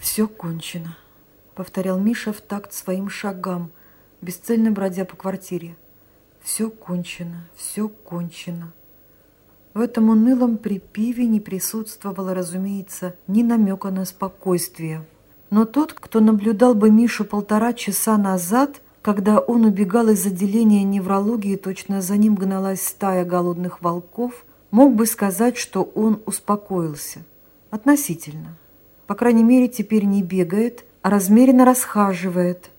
все кончено», — повторял Миша в такт своим шагам, бесцельно бродя по квартире. «Все кончено, все кончено». В этом унылом припиве не присутствовало, разумеется, ни намека на спокойствие. Но тот, кто наблюдал бы Мишу полтора часа назад, когда он убегал из отделения неврологии, точно за ним гналась стая голодных волков, мог бы сказать, что он успокоился. Относительно. По крайней мере, теперь не бегает, а размеренно расхаживает.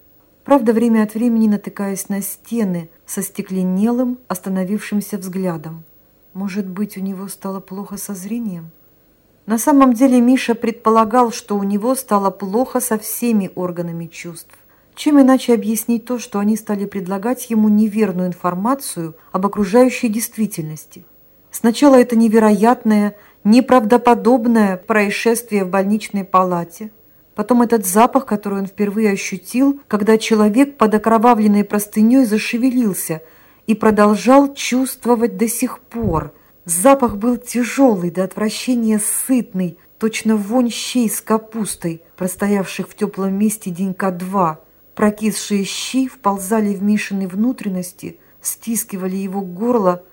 Правда, время от времени натыкаясь на стены со стекленелым, остановившимся взглядом. Может быть, у него стало плохо со зрением? На самом деле Миша предполагал, что у него стало плохо со всеми органами чувств. Чем иначе объяснить то, что они стали предлагать ему неверную информацию об окружающей действительности? Сначала это невероятное, неправдоподобное происшествие в больничной палате, потом этот запах, который он впервые ощутил, когда человек под окровавленной простыней зашевелился – и продолжал чувствовать до сих пор. Запах был тяжелый, до отвращения сытный, точно вонь щей с капустой, простоявших в теплом месте денька два. Прокисшие щи вползали в Мишины внутренности, стискивали его горло,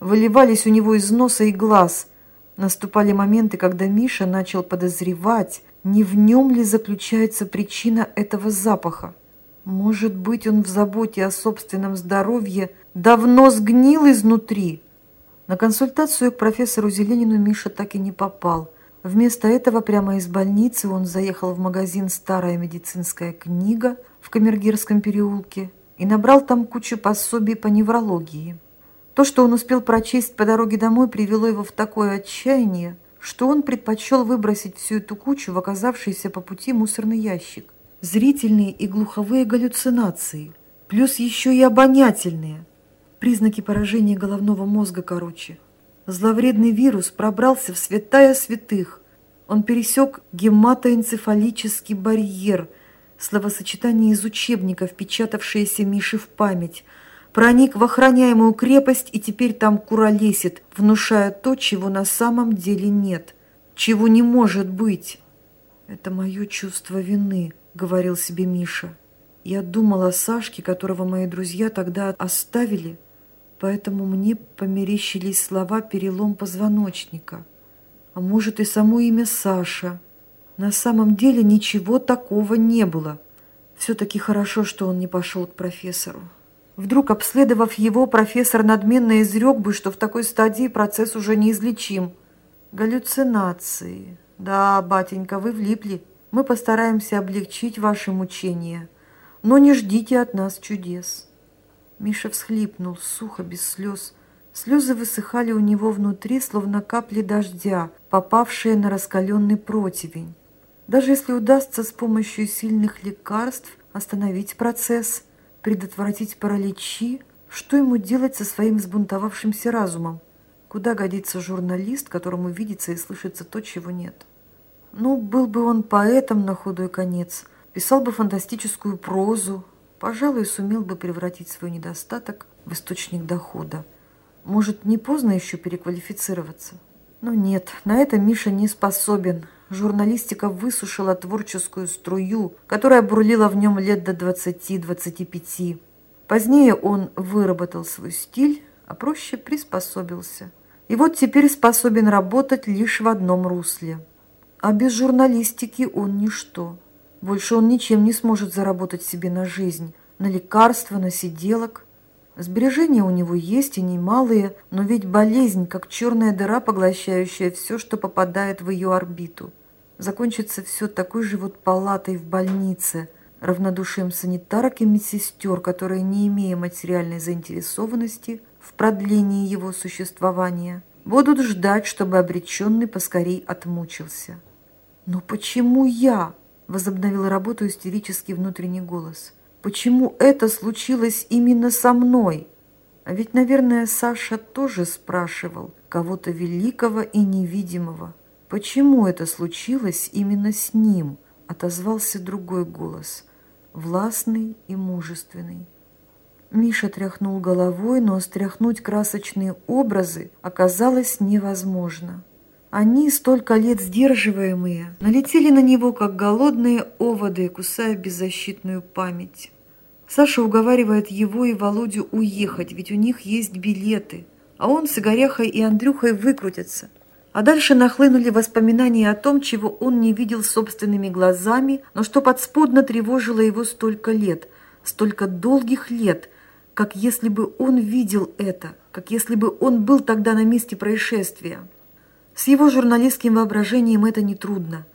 выливались у него из носа и глаз. Наступали моменты, когда Миша начал подозревать, не в нем ли заключается причина этого запаха. Может быть, он в заботе о собственном здоровье давно сгнил изнутри. На консультацию к профессору Зеленину Миша так и не попал. Вместо этого прямо из больницы он заехал в магазин «Старая медицинская книга» в Камергерском переулке и набрал там кучу пособий по неврологии. То, что он успел прочесть по дороге домой, привело его в такое отчаяние, что он предпочел выбросить всю эту кучу в оказавшийся по пути мусорный ящик. Зрительные и глуховые галлюцинации, плюс еще и обонятельные – Признаки поражения головного мозга короче. Зловредный вирус пробрался в святая святых. Он пересек гематоэнцефалический барьер, словосочетание из учебника, впечатавшееся Миши в память, проник в охраняемую крепость и теперь там куролесит, внушая то, чего на самом деле нет, чего не может быть. «Это мое чувство вины», — говорил себе Миша. «Я думал о Сашке, которого мои друзья тогда оставили, поэтому мне померещились слова «перелом позвоночника». А может и само имя Саша. На самом деле ничего такого не было. Все-таки хорошо, что он не пошел к профессору. Вдруг, обследовав его, профессор надменно изрек бы, что в такой стадии процесс уже неизлечим. Галлюцинации. Да, батенька, вы влипли. Мы постараемся облегчить ваши мучения, но не ждите от нас чудес. Миша всхлипнул, сухо, без слез. Слезы высыхали у него внутри, словно капли дождя, попавшие на раскаленный противень. Даже если удастся с помощью сильных лекарств остановить процесс, предотвратить параличи, что ему делать со своим взбунтовавшимся разумом? Куда годится журналист, которому видится и слышится то, чего нет? Ну, был бы он поэтом на худой конец, писал бы фантастическую прозу, пожалуй, сумел бы превратить свой недостаток в источник дохода. Может, не поздно еще переквалифицироваться? Но нет, на это Миша не способен. Журналистика высушила творческую струю, которая бурлила в нем лет до 20-25. Позднее он выработал свой стиль, а проще приспособился. И вот теперь способен работать лишь в одном русле. А без журналистики он ничто. Больше он ничем не сможет заработать себе на жизнь, на лекарства, на сиделок. Сбережения у него есть и немалые, но ведь болезнь, как черная дыра, поглощающая все, что попадает в ее орбиту. Закончится все такой же вот палатой в больнице, равнодушием санитарок и медсестер, которые, не имея материальной заинтересованности в продлении его существования, будут ждать, чтобы обреченный поскорей отмучился. «Но почему я?» возобновил работу истерический внутренний голос. «Почему это случилось именно со мной?» А ведь, наверное, Саша тоже спрашивал кого-то великого и невидимого. «Почему это случилось именно с ним?» – отозвался другой голос, властный и мужественный. Миша тряхнул головой, но стряхнуть красочные образы оказалось невозможно. Они, столько лет сдерживаемые, налетели на него, как голодные оводы, кусая беззащитную память. Саша уговаривает его и Володю уехать, ведь у них есть билеты, а он с Игоряхой и Андрюхой выкрутятся. А дальше нахлынули воспоминания о том, чего он не видел собственными глазами, но что подспудно тревожило его столько лет, столько долгих лет, как если бы он видел это, как если бы он был тогда на месте происшествия. С его журналистским воображением это нетрудно.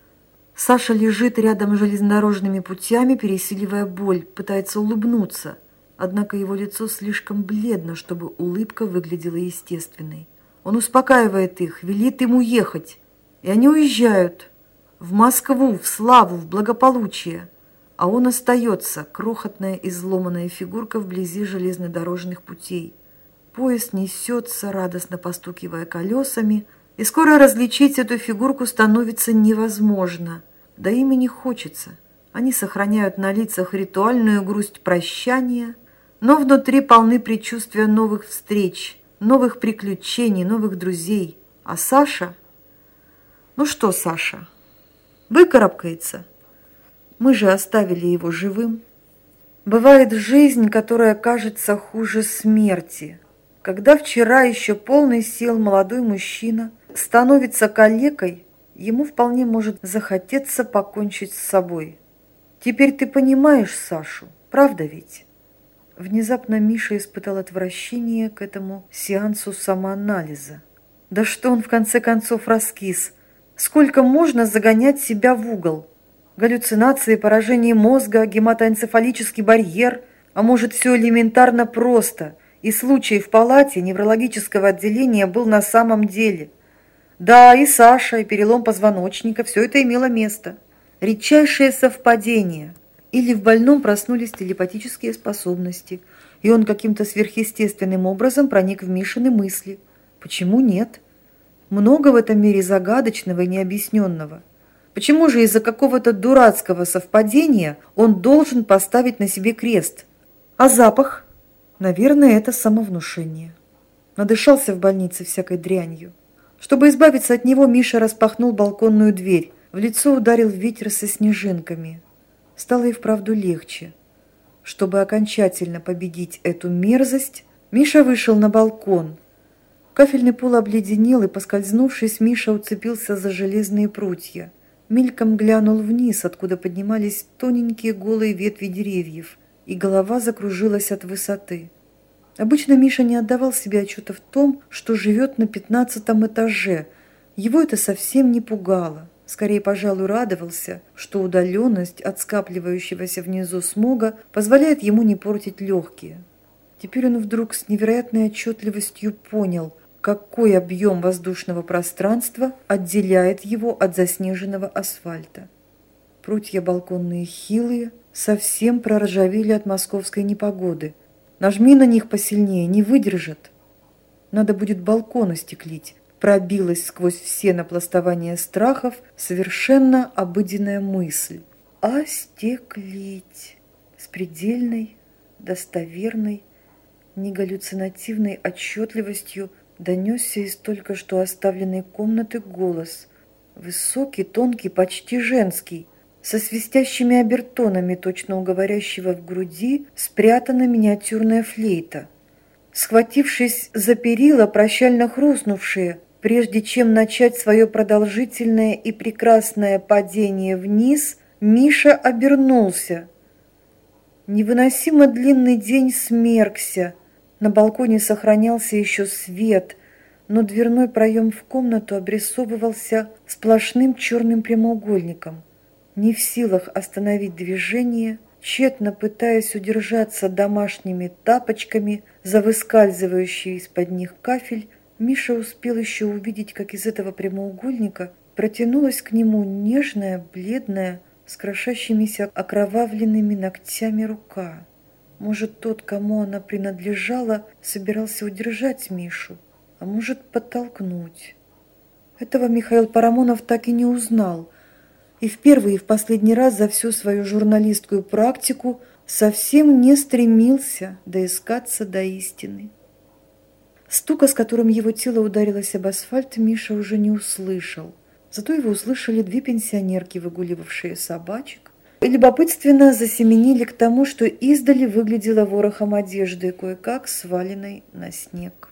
Саша лежит рядом с железнодорожными путями, пересиливая боль, пытается улыбнуться, однако его лицо слишком бледно, чтобы улыбка выглядела естественной. Он успокаивает их, велит им уехать. И они уезжают. В Москву, в славу, в благополучие. А он остается, крохотная изломанная фигурка вблизи железнодорожных путей. Поезд несется, радостно постукивая колесами, и скоро различить эту фигурку становится невозможно. Да им и не хочется. Они сохраняют на лицах ритуальную грусть прощания, но внутри полны предчувствия новых встреч – новых приключений, новых друзей. А Саша? Ну что Саша? Выкарабкается. Мы же оставили его живым. Бывает жизнь, которая кажется хуже смерти. Когда вчера еще полный сил молодой мужчина становится калекой, ему вполне может захотеться покончить с собой. Теперь ты понимаешь Сашу, правда ведь? Внезапно Миша испытал отвращение к этому сеансу самоанализа. Да что он в конце концов раскис? Сколько можно загонять себя в угол? Галлюцинации, поражение мозга, гематоэнцефалический барьер, а может все элементарно просто, и случай в палате неврологического отделения был на самом деле. Да, и Саша, и перелом позвоночника, все это имело место. Редчайшее совпадение – или в больном проснулись телепатические способности, и он каким-то сверхъестественным образом проник в Мишины мысли. Почему нет? Много в этом мире загадочного и необъясненного. Почему же из-за какого-то дурацкого совпадения он должен поставить на себе крест? А запах? Наверное, это самовнушение. Надышался в больнице всякой дрянью. Чтобы избавиться от него, Миша распахнул балконную дверь. В лицо ударил ветер со снежинками стало и вправду легче. Чтобы окончательно победить эту мерзость, Миша вышел на балкон. Кафельный пол обледенел, и, поскользнувшись, Миша уцепился за железные прутья. Мельком глянул вниз, откуда поднимались тоненькие голые ветви деревьев, и голова закружилась от высоты. Обычно Миша не отдавал себе отчета в том, что живет на пятнадцатом этаже. Его это совсем не пугало. Скорее, пожалуй, радовался, что удаленность от скапливающегося внизу смога позволяет ему не портить легкие. Теперь он вдруг с невероятной отчетливостью понял, какой объем воздушного пространства отделяет его от заснеженного асфальта. Прутья балконные хилые, совсем проржавели от московской непогоды. Нажми на них посильнее, не выдержат. Надо будет балкон остеклить, пробилась сквозь все напластования страхов совершенно обыденная мысль. Остеклить с предельной, достоверной, негаллюцинативной отчетливостью донесся из только что оставленной комнаты голос. Высокий, тонкий, почти женский, со свистящими обертонами, точно уговорящего в груди, спрятана миниатюрная флейта. Схватившись за перила, прощально хрустнувшие, Прежде чем начать свое продолжительное и прекрасное падение вниз, Миша обернулся. Невыносимо длинный день смеркся. На балконе сохранялся еще свет, но дверной проем в комнату обрисовывался сплошным черным прямоугольником. Не в силах остановить движение, тщетно пытаясь удержаться домашними тапочками за выскальзывающий из-под них кафель, Миша успел еще увидеть, как из этого прямоугольника протянулась к нему нежная, бледная, с крошащимися окровавленными ногтями рука. Может, тот, кому она принадлежала, собирался удержать Мишу, а может, подтолкнуть. Этого Михаил Парамонов так и не узнал, и в первый и в последний раз за всю свою журналистскую практику совсем не стремился доискаться до истины. Стука, с которым его тело ударилось об асфальт, Миша уже не услышал. Зато его услышали две пенсионерки, выгуливавшие собачек. И любопытственно засеменили к тому, что издали выглядело ворохом одежды, кое-как сваленной на снег.